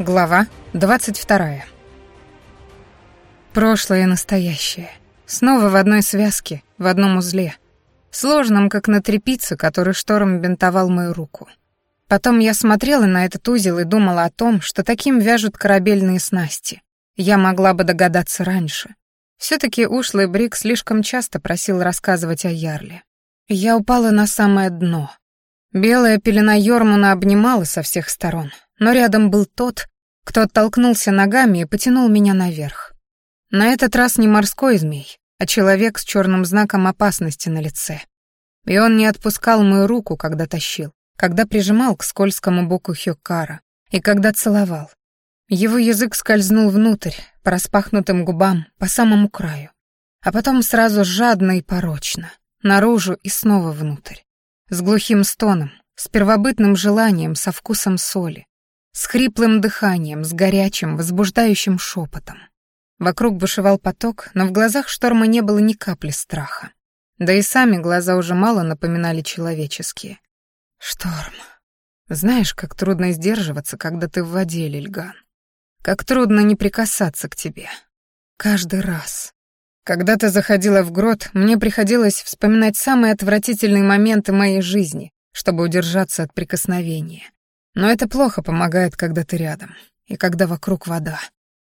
Глава 22. Прошлое и настоящее. Снова в одной связке, в одном узле. Сложном, как на тряпице, который шторм бинтовал мою руку. Потом я смотрела на этот узел и думала о том, что таким вяжут корабельные снасти. Я могла бы догадаться раньше. все таки ушлый Брик слишком часто просил рассказывать о Ярле. Я упала на самое дно. Белая пелена Йормуна обнимала со всех сторон — но рядом был тот, кто оттолкнулся ногами и потянул меня наверх. На этот раз не морской змей, а человек с черным знаком опасности на лице. И он не отпускал мою руку, когда тащил, когда прижимал к скользкому боку Хёккара и когда целовал. Его язык скользнул внутрь, по распахнутым губам, по самому краю, а потом сразу жадно и порочно, наружу и снова внутрь, с глухим стоном, с первобытным желанием, со вкусом соли, с хриплым дыханием, с горячим, возбуждающим шепотом. Вокруг бушевал поток, но в глазах шторма не было ни капли страха. Да и сами глаза уже мало напоминали человеческие. «Шторм, знаешь, как трудно сдерживаться, когда ты в воде, Лильган. Как трудно не прикасаться к тебе. Каждый раз. Когда ты заходила в грот, мне приходилось вспоминать самые отвратительные моменты моей жизни, чтобы удержаться от прикосновения. Но это плохо помогает, когда ты рядом, и когда вокруг вода.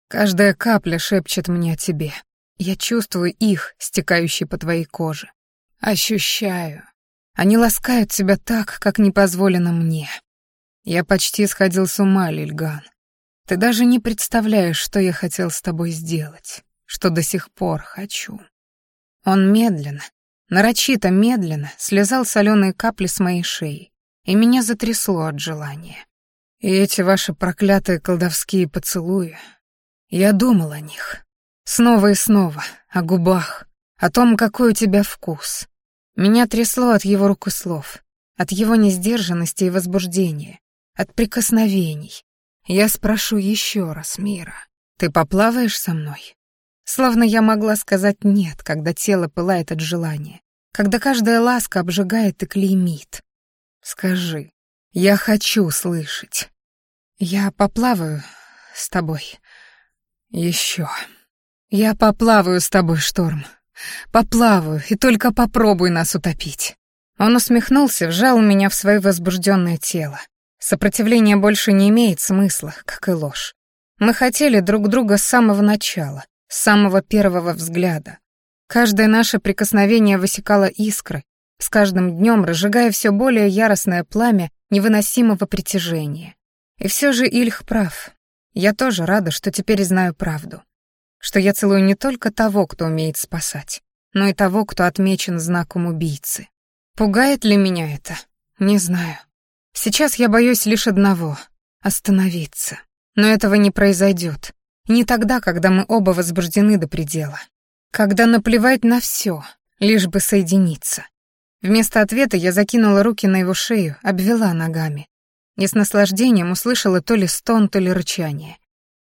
Каждая капля шепчет мне о тебе. Я чувствую их, стекающие по твоей коже. Ощущаю. Они ласкают тебя так, как не позволено мне. Я почти сходил с ума, Лильган. Ты даже не представляешь, что я хотел с тобой сделать, что до сих пор хочу. Он медленно, нарочито медленно слезал соленые капли с моей шеи, и меня затрясло от желания. И эти ваши проклятые колдовские поцелуи. Я думал о них. Снова и снова, о губах, о том, какой у тебя вкус. Меня трясло от его рук и слов, от его несдержанности и возбуждения, от прикосновений. Я спрошу еще раз, Мира, ты поплаваешь со мной? Словно я могла сказать «нет», когда тело пылает от желания, когда каждая ласка обжигает и клеймит, Скажи, я хочу слышать. Я поплаваю с тобой. Еще. Я поплаваю с тобой, Шторм. Поплаваю, и только попробуй нас утопить. Он усмехнулся, вжал меня в свое возбужденное тело. Сопротивление больше не имеет смысла, как и ложь. Мы хотели друг друга с самого начала, с самого первого взгляда. Каждое наше прикосновение высекало искры, с каждым днем разжигая все более яростное пламя невыносимого притяжения. И все же Ильх прав. Я тоже рада, что теперь знаю правду. Что я целую не только того, кто умеет спасать, но и того, кто отмечен знаком убийцы. Пугает ли меня это? Не знаю. Сейчас я боюсь лишь одного — остановиться. Но этого не произойдет. Не тогда, когда мы оба возбуждены до предела. Когда наплевать на все, лишь бы соединиться. Вместо ответа я закинула руки на его шею, обвела ногами. И с наслаждением услышала то ли стон, то ли рычание.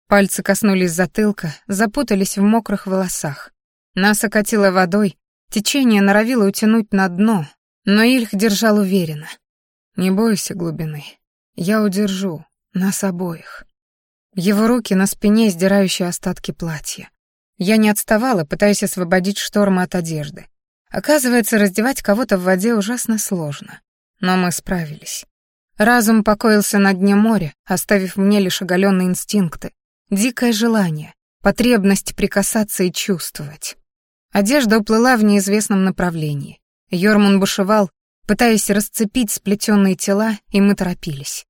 Пальцы коснулись затылка, запутались в мокрых волосах. Нас окатило водой, течение норовило утянуть на дно, но Ильх держал уверенно. «Не бойся глубины. Я удержу. Нас обоих». Его руки на спине, сдирающие остатки платья. Я не отставала, пытаясь освободить шторма от одежды. Оказывается, раздевать кого-то в воде ужасно сложно. Но мы справились. Разум покоился на дне моря, оставив мне лишь оголенные инстинкты, дикое желание, потребность прикасаться и чувствовать. Одежда уплыла в неизвестном направлении. Йормун бушевал, пытаясь расцепить сплетенные тела, и мы торопились.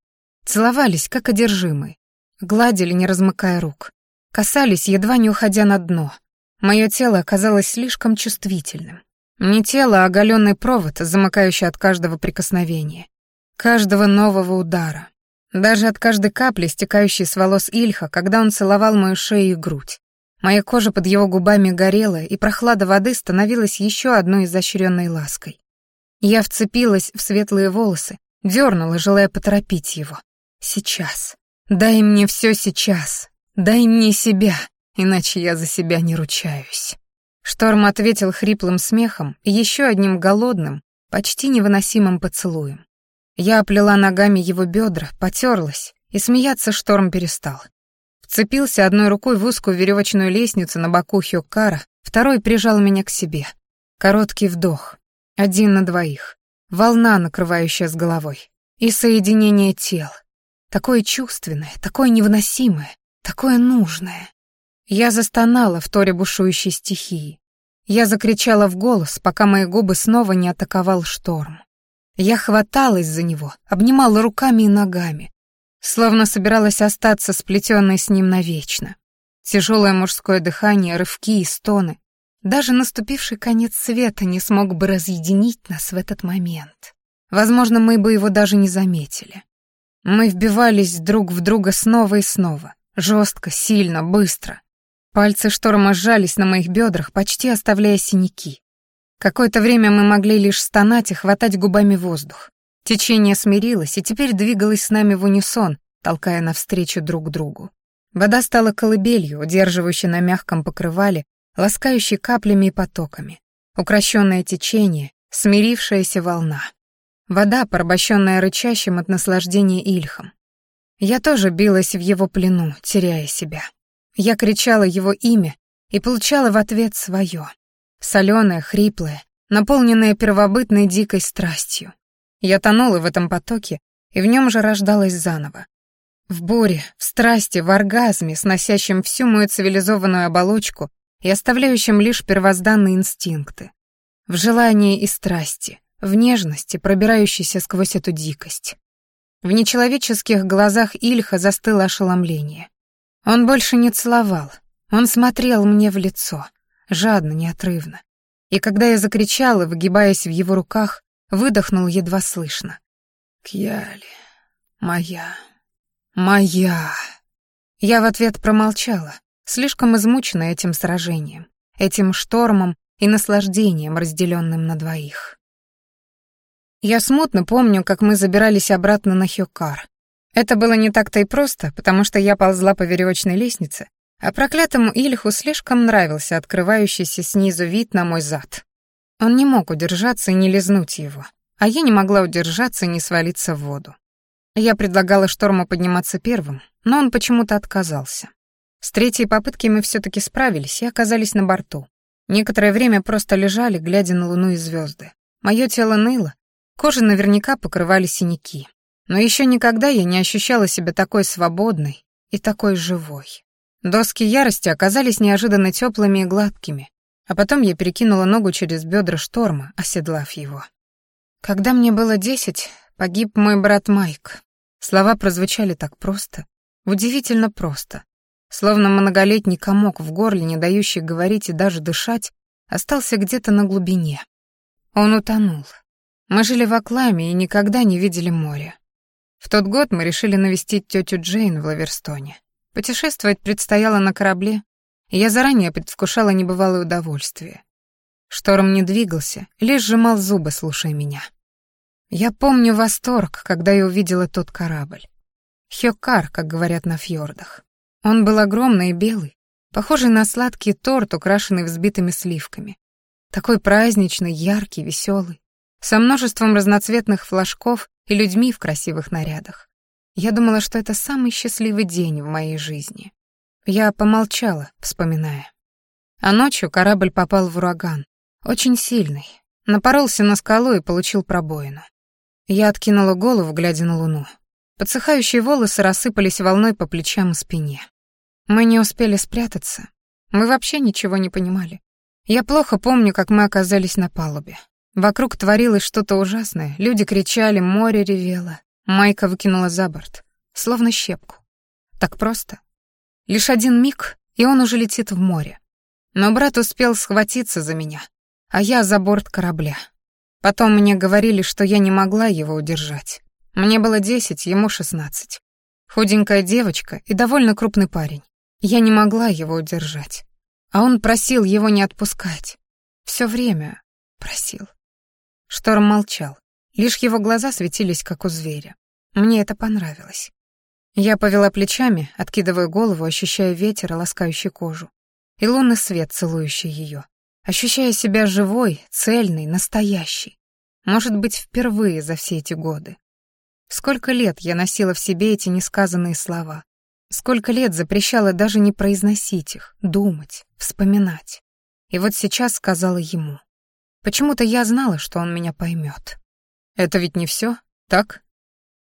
Целовались, как одержимые. Гладили, не размыкая рук. Касались, едва не уходя на дно. Мое тело оказалось слишком чувствительным. Не тело, а оголенный провод, замыкающий от каждого прикосновения, каждого нового удара, даже от каждой капли, стекающей с волос Ильха, когда он целовал мою шею и грудь. Моя кожа под его губами горела, и прохлада воды становилась еще одной изощренной лаской. Я вцепилась в светлые волосы, дернула, желая поторопить его. «Сейчас. Дай мне все сейчас. Дай мне себя, иначе я за себя не ручаюсь». Шторм ответил хриплым смехом и еще одним голодным, почти невыносимым поцелуем. Я оплела ногами его бедра, потерлась, и смеяться шторм перестал. Вцепился одной рукой в узкую веревочную лестницу на боку Хёккара, второй прижал меня к себе. Короткий вдох. Один на двоих. Волна, накрывающая с головой. И соединение тел. Такое чувственное, такое невыносимое, такое нужное. Я застонала в торе бушующей стихии. Я закричала в голос, пока мои губы снова не атаковал шторм. Я хваталась за него, обнимала руками и ногами, словно собиралась остаться сплетенной с ним навечно. Тяжелое мужское дыхание, рывки и стоны. Даже наступивший конец света не смог бы разъединить нас в этот момент. Возможно, мы бы его даже не заметили. Мы вбивались друг в друга снова и снова, жестко, сильно, быстро. Пальцы шторма сжались на моих бедрах, почти оставляя синяки. Какое-то время мы могли лишь стонать и хватать губами воздух. Течение смирилось и теперь двигалось с нами в унисон, толкая навстречу друг другу. Вода стала колыбелью, удерживающей на мягком покрывале, ласкающей каплями и потоками. Укращенное течение, смирившаяся волна. Вода, порабощенная рычащим от наслаждения ильхом. Я тоже билась в его плену, теряя себя. Я кричала его имя и получала в ответ свое. Соленое, хриплое, наполненное первобытной дикой страстью. Я тонула в этом потоке, и в нем же рождалась заново. В буре, в страсти, в оргазме, сносящем всю мою цивилизованную оболочку и оставляющем лишь первозданные инстинкты. В желании и страсти, в нежности, пробирающейся сквозь эту дикость. В нечеловеческих глазах Ильха застыло ошеломление. Он больше не целовал. Он смотрел мне в лицо, жадно, неотрывно. И когда я закричала, выгибаясь в его руках, выдохнул едва слышно. «Кьяли, моя, моя!» Я в ответ промолчала, слишком измучена этим сражением, этим штормом и наслаждением, разделенным на двоих. Я смутно помню, как мы забирались обратно на Хюкар, это было не так-то и просто, потому что я ползла по веревочной лестнице, а проклятому Ильху слишком нравился открывающийся снизу вид на мой зад. Он не мог удержаться и не лизнуть его, а я не могла удержаться и не свалиться в воду. Я предлагала Шторму подниматься первым, но он почему-то отказался. С третьей попытки мы все таки справились и оказались на борту. Некоторое время просто лежали, глядя на луну и звезды. Мое тело ныло, кожа наверняка покрывали синяки. Но еще никогда я не ощущала себя такой свободной и такой живой. Доски ярости оказались неожиданно теплыми и гладкими, а потом я перекинула ногу через бедра шторма, оседлав его. Когда мне было десять, погиб мой брат Майк. Слова прозвучали так просто, удивительно просто, словно многолетний комок в горле, не дающий говорить и даже дышать, остался где-то на глубине. Он утонул. Мы жили в Акламе и никогда не видели моря. В тот год мы решили навестить тетю Джейн в Лаверстоне. Путешествовать предстояло на корабле, и я заранее предвкушала небывалое удовольствие. Шторм не двигался, лишь сжимал зубы, слушая меня. Я помню восторг, когда я увидела тот корабль. Хёкар, как говорят на фьордах. Он был огромный и белый, похожий на сладкий торт, украшенный взбитыми сливками. Такой праздничный, яркий, веселый, со множеством разноцветных флажков и людьми в красивых нарядах. Я думала, что это самый счастливый день в моей жизни. Я помолчала, вспоминая. А ночью корабль попал в ураган, очень сильный, напоролся на скалу и получил пробоину. Я откинула голову, глядя на луну. Подсыхающие волосы рассыпались волной по плечам и спине. Мы не успели спрятаться. Мы вообще ничего не понимали. Я плохо помню, как мы оказались на палубе. Вокруг творилось что-то ужасное. Люди кричали, море ревело. Майка выкинула за борт, словно щепку. Так просто. Лишь один миг, и он уже летит в море. Но брат успел схватиться за меня, а я за борт корабля. Потом мне говорили, что я не могла его удержать. Мне было десять, ему шестнадцать. Худенькая девочка и довольно крупный парень. Я не могла его удержать. А он просил его не отпускать. Все время просил. Шторм молчал. Лишь его глаза светились, как у зверя. Мне это понравилось. Я повела плечами, откидывая голову, ощущая ветер, ласкающий кожу, и лунный свет, целующий ее, ощущая себя живой, цельной, настоящей. Может быть, впервые за все эти годы. Сколько лет я носила в себе эти несказанные слова. Сколько лет запрещала даже не произносить их, думать, вспоминать. И вот сейчас сказала ему. Почему-то я знала, что он меня поймет. «Это ведь не все, так?»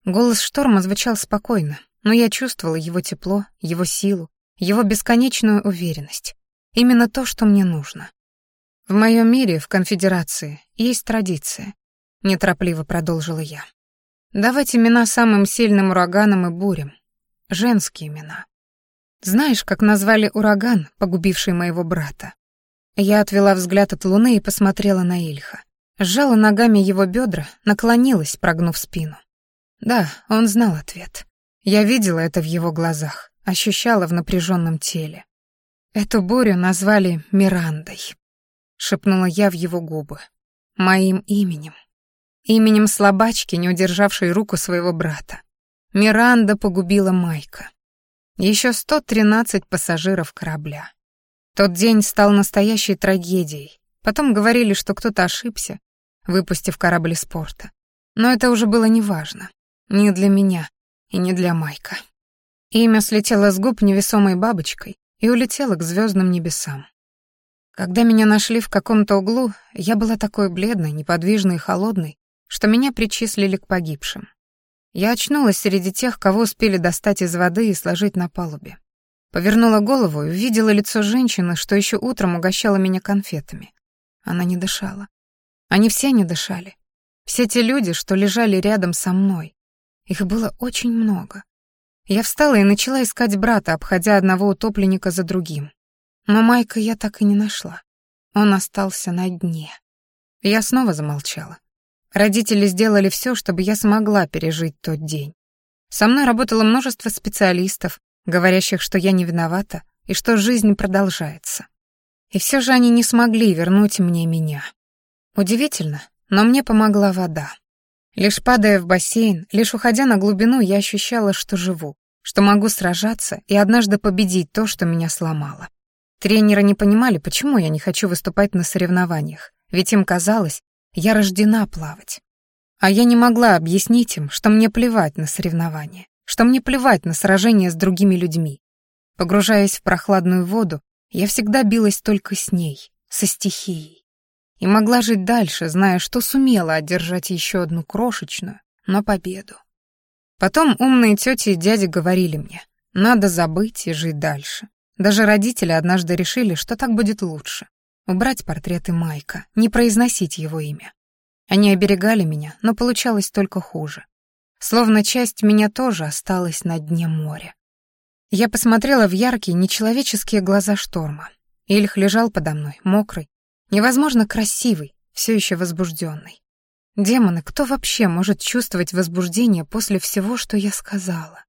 Голос шторма звучал спокойно, но я чувствовала его тепло, его силу, его бесконечную уверенность. Именно то, что мне нужно. В моем мире, в конфедерации, есть традиция. Неторопливо продолжила я. Давать имена самым сильным ураганам и бурям. Женские имена. Знаешь, как назвали ураган, погубивший моего брата? Я отвела взгляд от луны и посмотрела на Ильха. Сжала ногами его бедра, наклонилась, прогнув спину. Да, он знал ответ. Я видела это в его глазах, ощущала в напряженном теле. Эту бурю назвали Мирандой. Шепнула я в его губы. Моим именем. Именем слабачки, не удержавшей руку своего брата. Миранда погубила Майка. Еще 113 пассажиров корабля. Тот день стал настоящей трагедией. Потом говорили, что кто-то ошибся, выпустив корабль из порта. Но это уже было неважно. Не для меня и не для Майка. Имя слетело с губ невесомой бабочкой и улетело к звездным небесам. Когда меня нашли в каком-то углу, я была такой бледной, неподвижной и холодной, что меня причислили к погибшим. Я очнулась среди тех, кого успели достать из воды и сложить на палубе. Повернула голову и увидела лицо женщины, что еще утром угощала меня конфетами. Она не дышала. Они все не дышали. Все те люди, что лежали рядом со мной. Их было очень много. Я встала и начала искать брата, обходя одного утопленника за другим. Но Майка я так и не нашла. Он остался на дне. Я снова замолчала. Родители сделали все, чтобы я смогла пережить тот день. Со мной работало множество специалистов, говорящих, что я не виновата и что жизнь продолжается. И все же они не смогли вернуть мне меня. Удивительно, но мне помогла вода. Лишь падая в бассейн, лишь уходя на глубину, я ощущала, что живу, что могу сражаться и однажды победить то, что меня сломало. Тренеры не понимали, почему я не хочу выступать на соревнованиях, ведь им казалось, я рождена плавать. А я не могла объяснить им, что мне плевать на соревнования, что мне плевать на сражения с другими людьми. Погружаясь в прохладную воду, я всегда билась только с ней, со стихией. И могла жить дальше, зная, что сумела одержать еще одну крошечную, но победу. Потом умные тети и дяди говорили мне, надо забыть и жить дальше. Даже родители однажды решили, что так будет лучше. Убрать портреты Майка, не произносить его имя. Они оберегали меня, но получалось только хуже. Словно часть меня тоже осталась на дне моря. Я посмотрела в яркие, нечеловеческие глаза шторма. Ильх лежал подо мной, мокрый, невозможно красивый, все еще возбужденный. Демоны, кто вообще может чувствовать возбуждение после всего, что я сказала?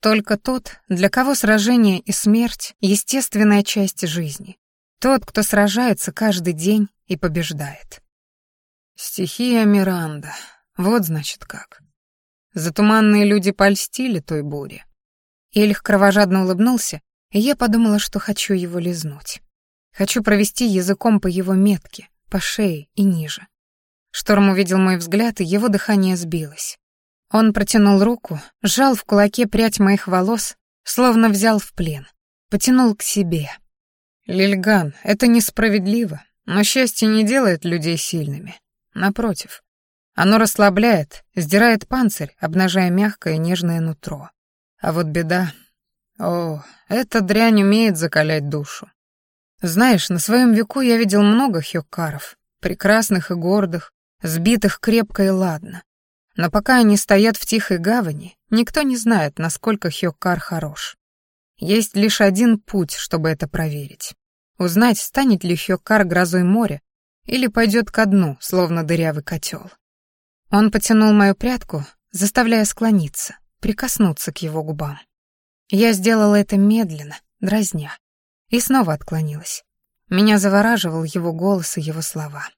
Только тот, для кого сражение и смерть — естественная часть жизни. Тот, кто сражается каждый день и побеждает. Стихия Миранда. Вот значит как. Затуманные люди польстили той буре. Ильх кровожадно улыбнулся, и я подумала, что хочу его лизнуть. Хочу провести языком по его метке, по шее и ниже. Шторм увидел мой взгляд, и его дыхание сбилось. Он протянул руку, сжал в кулаке прядь моих волос, словно взял в плен, потянул к себе — Лильган, это несправедливо, но счастье не делает людей сильными. Напротив, оно расслабляет, сдирает панцирь, обнажая мягкое нежное нутро. А вот беда... О, эта дрянь умеет закалять душу. Знаешь, на своем веку я видел много хёккаров, прекрасных и гордых, сбитых крепко и ладно. Но пока они стоят в тихой гавани, никто не знает, насколько хёккар хорош. Есть лишь один путь, чтобы это проверить. Узнать, станет ли Хёкар грозой моря или пойдет ко дну, словно дырявый котел. Он потянул мою прядку, заставляя склониться, прикоснуться к его губам. Я сделала это медленно, дразня, и снова отклонилась. Меня завораживал его голос и его слова.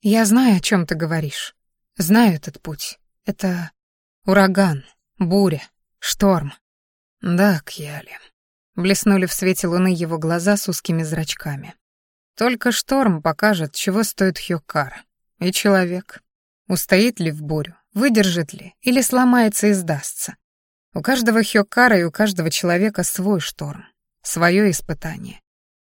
«Я знаю, о чем ты говоришь. Знаю этот путь. Это ураган, буря, шторм. Да, Кьяли. Блеснули в свете луны его глаза с узкими зрачками. Только шторм покажет, чего стоит Хьокар. И человек. Устоит ли в бурю, выдержит ли или сломается и сдастся. У каждого Хёкара и у каждого человека свой шторм, свое испытание.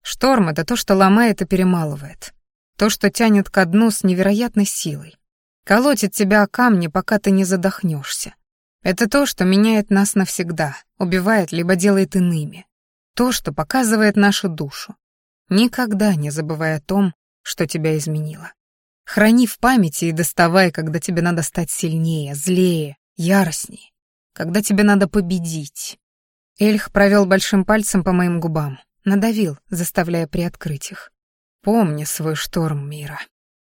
Шторм — это то, что ломает и перемалывает, то, что тянет ко дну с невероятной силой, колотит тебя о камни, пока ты не задохнешься. Это то, что меняет нас навсегда, убивает либо делает иными, то, что показывает нашу душу. Никогда не забывай о том, что тебя изменило. Храни в памяти и доставай, когда тебе надо стать сильнее, злее, яростнее, когда тебе надо победить. Эльх провел большим пальцем по моим губам, надавил, заставляя приоткрыть их. Помни свой шторм мира.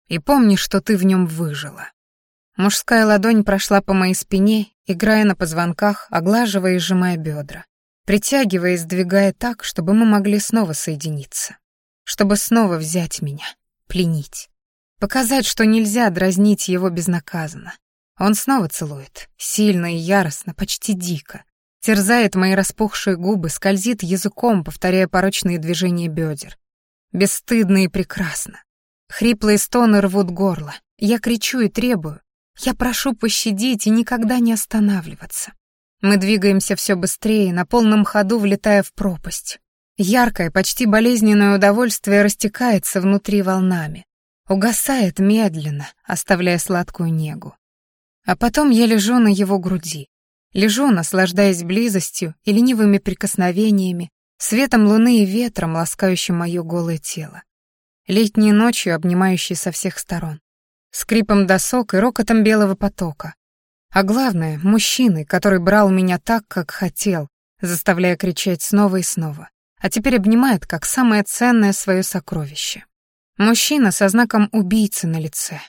И помни, что ты в нем выжила. Мужская ладонь прошла по моей спине, играя на позвонках, оглаживая и сжимая бедра, притягивая и сдвигая так, чтобы мы могли снова соединиться, чтобы снова взять меня, пленить. Показать, что нельзя дразнить его безнаказанно. Он снова целует, сильно и яростно, почти дико. Терзает мои распухшие губы, скользит языком, повторяя порочные движения бедер. Бесстыдно и прекрасно. Хриплые стоны рвут горло. Я кричу и требую. Я прошу пощадить и никогда не останавливаться. Мы двигаемся все быстрее, на полном ходу влетая в пропасть. Яркое, почти болезненное удовольствие растекается внутри волнами. Угасает медленно, оставляя сладкую негу. А потом я лежу на его груди. Лежу, наслаждаясь близостью и ленивыми прикосновениями, светом луны и ветром, ласкающим мое голое тело. Летней ночью, обнимающей со всех сторон. Скрипом досок и рокотом белого потока. А главное, мужчиной, который брал меня так, как хотел, заставляя кричать снова и снова, а теперь обнимает как самое ценное свое сокровище. Мужчина со знаком убийцы на лице.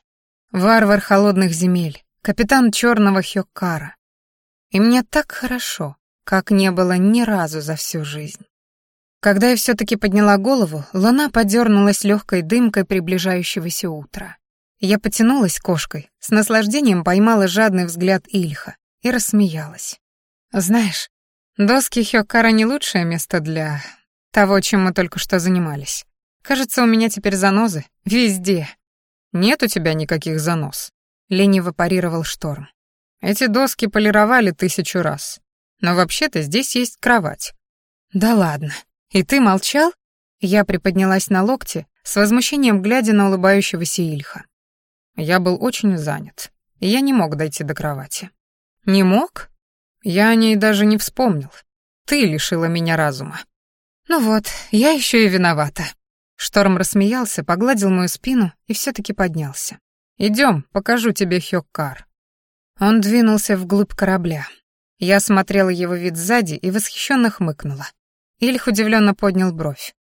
Варвар холодных земель, капитан черного Хёккара. И мне так хорошо, как не было ни разу за всю жизнь. Когда я все-таки подняла голову, луна подернулась легкой дымкой приближающегося утра. Я потянулась кошкой, с наслаждением поймала жадный взгляд Ильха и рассмеялась. «Знаешь, доски Хёккара не лучшее место для того, чем мы только что занимались. Кажется, у меня теперь занозы. Везде. Нет у тебя никаких занос. Лениво парировал шторм. Эти доски полировали тысячу раз. Но вообще-то здесь есть кровать. Да ладно. И ты молчал? Я приподнялась на локте, с возмущением глядя на улыбающегося Ильха. Я был очень занят, и я не мог дойти до кровати. Не мог? Я о ней даже не вспомнил. Ты лишила меня разума. Ну вот, я еще и виновата. Шторм рассмеялся, погладил мою спину и все-таки поднялся. Идем, покажу тебе Хёккар. Он двинулся вглубь корабля. Я смотрела его вид сзади и восхищенно хмыкнула. Ильх удивленно поднял бровь.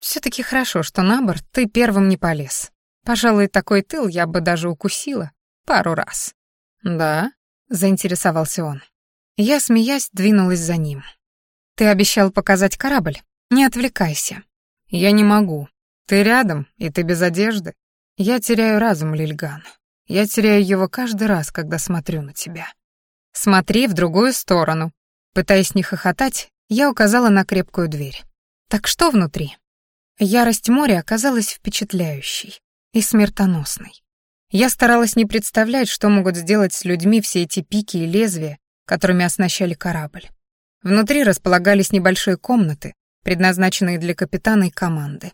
Все-таки хорошо, что на борт ты первым не полез. Пожалуй, такой тыл я бы даже укусила пару раз. Да? заинтересовался он. Я, смеясь, двинулась за ним. Ты обещал показать корабль? Не отвлекайся. Я не могу. Ты рядом, и ты без одежды. Я теряю разум, Лильган. Я теряю его каждый раз, когда смотрю на тебя. Смотри в другую сторону. Пытаясь не хохотать, я указала на крепкую дверь. Так что внутри? Ярость моря оказалась впечатляющей и смертоносной. Я старалась не представлять, что могут сделать с людьми все эти пики и лезвия, которыми оснащали корабль. Внутри располагались небольшие комнаты, предназначенные для капитана и команды.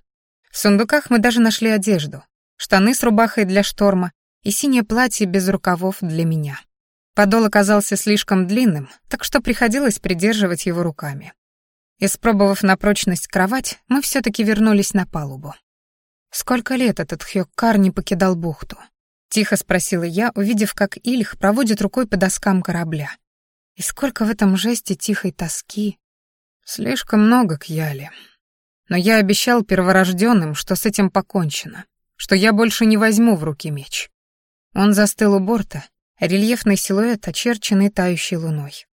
В сундуках мы даже нашли одежду, штаны с рубахой для шторма и синее платье без рукавов для меня. Подол оказался слишком длинным, так что приходилось придерживать его руками. Испробовав на прочность кровать, мы все таки вернулись на палубу. «Сколько лет этот Хёккар не покидал бухту?» — тихо спросила я, увидев, как Ильх проводит рукой по доскам корабля. И сколько в этом жесте тихой тоски. Слишком много, Кьяли. Но я обещал перворожденным, что с этим покончено, что я больше не возьму в руки меч. Он застыл у борта, рельефный силуэт, очерченный тающей луной.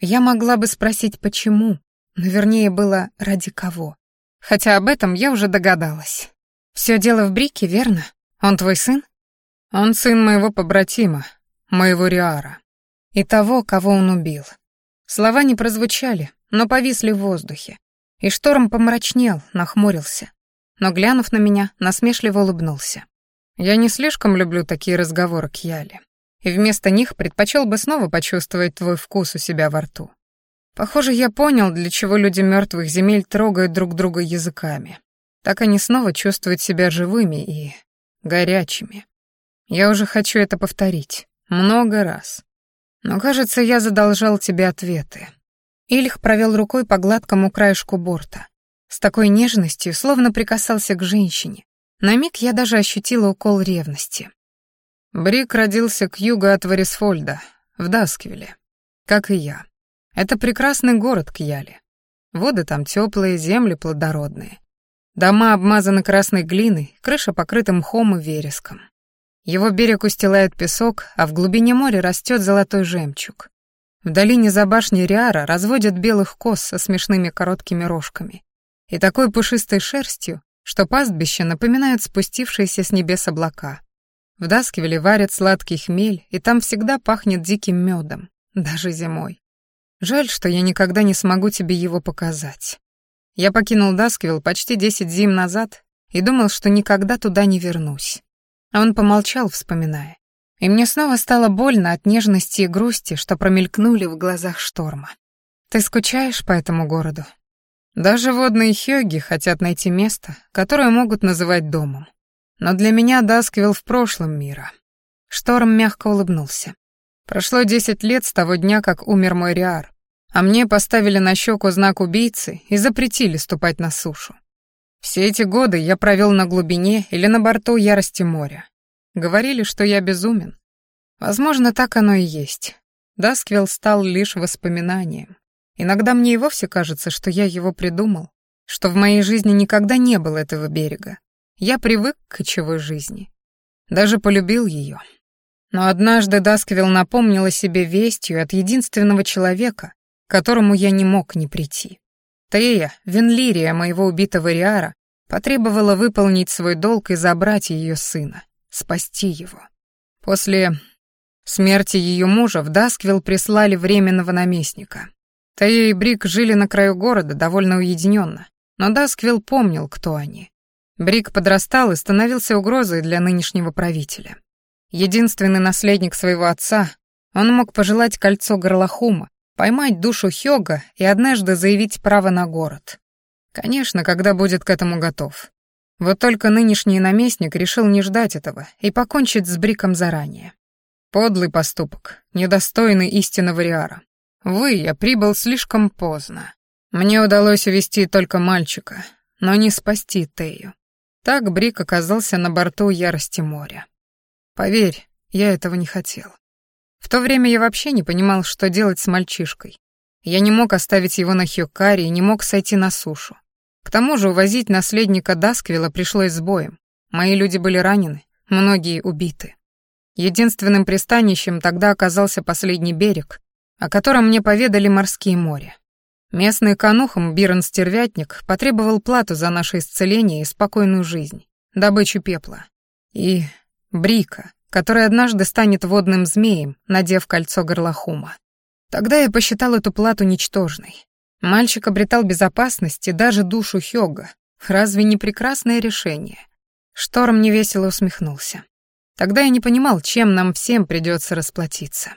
Я могла бы спросить, почему, но вернее было ради кого. Хотя об этом я уже догадалась. Все дело в Брике, верно? Он твой сын? Он сын моего побратима, моего Риара. И того, кого он убил. Слова не прозвучали, но повисли в воздухе. И шторм помрачнел, нахмурился. Но, глянув на меня, насмешливо улыбнулся. «Я не слишком люблю такие разговоры, Кьяли. и вместо них предпочел бы снова почувствовать твой вкус у себя во рту. Похоже, я понял, для чего люди мертвых земель трогают друг друга языками. Так они снова чувствуют себя живыми и горячими. Я уже хочу это повторить. Много раз. Но, кажется, я задолжал тебе ответы. Ильх провел рукой по гладкому краешку борта. С такой нежностью, словно прикасался к женщине. На миг я даже ощутила укол ревности. Брик родился к югу от Варисфольда, в Дасквиле, как и я. Это прекрасный город Кьяли. Воды там теплые, земли плодородные. Дома обмазаны красной глиной, крыша покрыта мхом и вереском. Его берег устилает песок, а в глубине моря растет золотой жемчуг. В долине за башней Риара разводят белых коз со смешными короткими рожками и такой пушистой шерстью, что пастбище напоминает спустившиеся с небес облака. В Даскивеле варят сладкий хмель, и там всегда пахнет диким медом, даже зимой. Жаль, что я никогда не смогу тебе его показать. Я покинул Дасквилл почти десять зим назад и думал, что никогда туда не вернусь. А он помолчал, вспоминая. И мне снова стало больно от нежности и грусти, что промелькнули в глазах шторма. Ты скучаешь по этому городу? Даже водные хёги хотят найти место, которое могут называть домом. Но для меня Дасквилл в прошлом мира. Шторм мягко улыбнулся. Прошло десять лет с того дня, как умер мой Риар, а мне поставили на щеку знак убийцы и запретили ступать на сушу. Все эти годы я провел на глубине или на борту ярости моря. Говорили, что я безумен. Возможно, так оно и есть. Дасквилл стал лишь воспоминанием. Иногда мне и вовсе кажется, что я его придумал, что в моей жизни никогда не было этого берега, я привык к кочевой жизни. Даже полюбил ее. Но однажды Дасквилл напомнил о себе вестью от единственного человека, к которому я не мог не прийти. Тея, Венлирия моего убитого Риара, потребовала выполнить свой долг и забрать ее сына, спасти его. После смерти ее мужа в Дасквилл прислали временного наместника. Тея и Брик жили на краю города довольно уединенно, но Дасквилл помнил, кто они. Брик подрастал и становился угрозой для нынешнего правителя. Единственный наследник своего отца, он мог пожелать кольцо Горлахума, поймать душу Хёга и однажды заявить право на город. Конечно, когда будет к этому готов. Вот только нынешний наместник решил не ждать этого и покончить с Бриком заранее. Подлый поступок, недостойный истинного Риара. Вы, я прибыл слишком поздно. Мне удалось увести только мальчика, но не спасти Тею. Так Брик оказался на борту ярости моря. Поверь, я этого не хотел. В то время я вообще не понимал, что делать с мальчишкой. Я не мог оставить его на Хьюкаре и не мог сойти на сушу. К тому же увозить наследника Дасквила пришлось с боем. Мои люди были ранены, многие убиты. Единственным пристанищем тогда оказался последний берег, о котором мне поведали морские моря. Местный канухом Бирон Стервятник потребовал плату за наше исцеление и спокойную жизнь, добычу пепла. И Брика, который однажды станет водным змеем, надев кольцо горлохума. Тогда я посчитал эту плату ничтожной. Мальчик обретал безопасность и даже душу Хёга. Разве не прекрасное решение? Шторм невесело усмехнулся. Тогда я не понимал, чем нам всем придется расплатиться.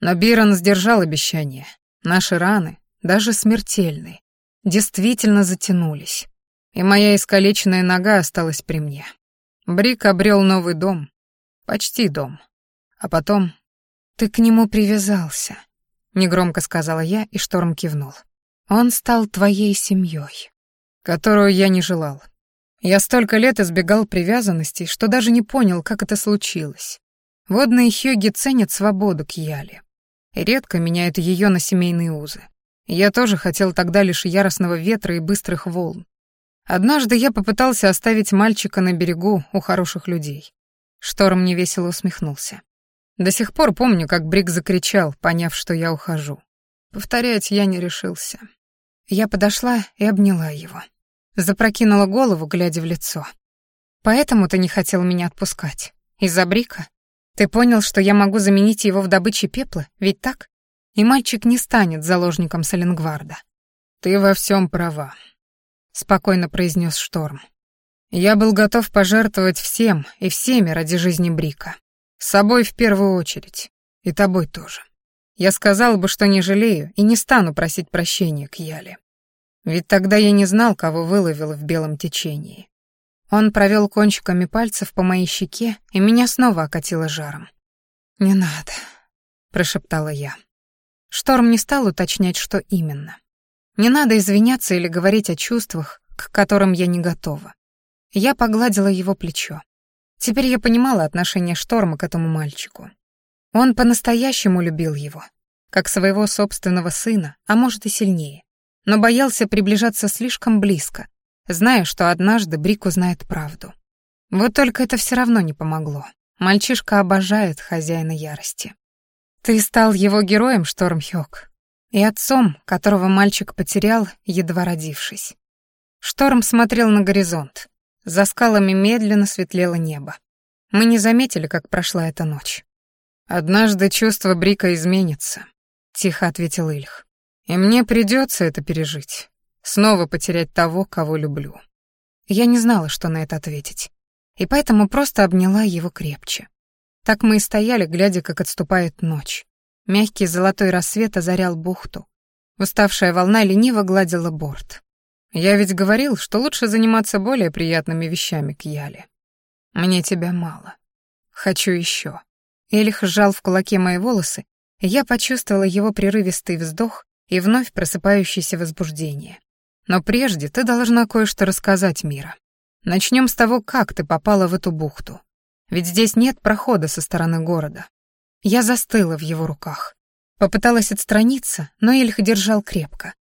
Но Бирон сдержал обещание. Наши раны, даже смертельные, действительно затянулись, и моя искалеченная нога осталась при мне. Брик обрел новый дом, почти дом. А потом... «Ты к нему привязался», — негромко сказала я, и Шторм кивнул. «Он стал твоей семьей, которую я не желал. Я столько лет избегал привязанностей, что даже не понял, как это случилось. Водные хёги ценят свободу Кьяли и редко меняют ее на семейные узы. Я тоже хотел тогда лишь яростного ветра и быстрых волн. Однажды я попытался оставить мальчика на берегу у хороших людей. Шторм невесело усмехнулся. До сих пор помню, как Брик закричал, поняв, что я ухожу. Повторять я не решился. Я подошла и обняла его. Запрокинула голову, глядя в лицо. «Поэтому ты не хотел меня отпускать? Из-за Брика? Ты понял, что я могу заменить его в добыче пепла, ведь так?» и мальчик не станет заложником Саленгварда. «Ты во всем права», — спокойно произнес Шторм. «Я был готов пожертвовать всем и всеми ради жизни Брика. С собой в первую очередь. И тобой тоже. Я сказал бы, что не жалею и не стану просить прощения к Яле. Ведь тогда я не знал, кого выловил в белом течении. Он провел кончиками пальцев по моей щеке, и меня снова окатило жаром. «Не надо», — прошептала я. Шторм не стал уточнять, что именно. Не надо извиняться или говорить о чувствах, к которым я не готова. Я погладила его плечо. Теперь я понимала отношение Шторма к этому мальчику. Он по-настоящему любил его, как своего собственного сына, а может и сильнее, но боялся приближаться слишком близко, зная, что однажды Брик узнает правду. Вот только это все равно не помогло. Мальчишка обожает хозяина ярости. Ты стал его героем, Шторм Хёк, и отцом, которого мальчик потерял, едва родившись. Шторм смотрел на горизонт. За скалами медленно светлело небо. Мы не заметили, как прошла эта ночь. «Однажды чувство Брика изменится», — тихо ответил Ильх. «И мне придется это пережить. Снова потерять того, кого люблю». Я не знала, что на это ответить, и поэтому просто обняла его крепче. Так мы и стояли, глядя, как отступает ночь. Мягкий золотой рассвет озарял бухту. Уставшая волна лениво гладила борт. Я ведь говорил, что лучше заниматься более приятными вещами к Яле. Мне тебя мало. Хочу еще. Элих сжал в кулаке мои волосы, и я почувствовала его прерывистый вздох и вновь просыпающееся возбуждение. Но прежде ты должна кое-что рассказать, Мира. Начнем с того, как ты попала в эту бухту. Ведь здесь нет прохода со стороны города. Я застыла в его руках. Попыталась отстраниться, но Ильх держал крепко.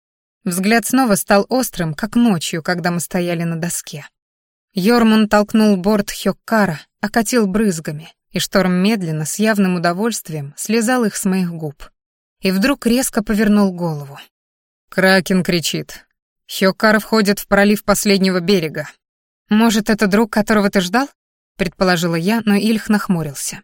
Взгляд снова стал острым, как ночью, когда мы стояли на доске. Йормун толкнул борт Хёккара, окатил брызгами, и шторм медленно, с явным удовольствием, слезал их с моих губ. И вдруг резко повернул голову. Кракен кричит. Хёккар входит в пролив последнего берега. «Может, это друг, которого ты ждал?» — предположила я, но Ильх нахмурился.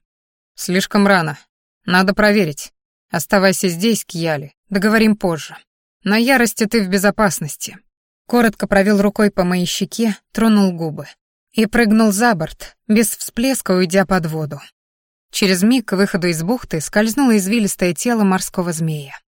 «Слишком рано. Надо проверить. Оставайся здесь, Кьяли. Договорим позже. На ярости ты в безопасности». Коротко провел рукой по моей щеке, тронул губы. И прыгнул за борт, без всплеска уйдя под воду. Через миг к выходу из бухты скользнуло извилистое тело морского змея.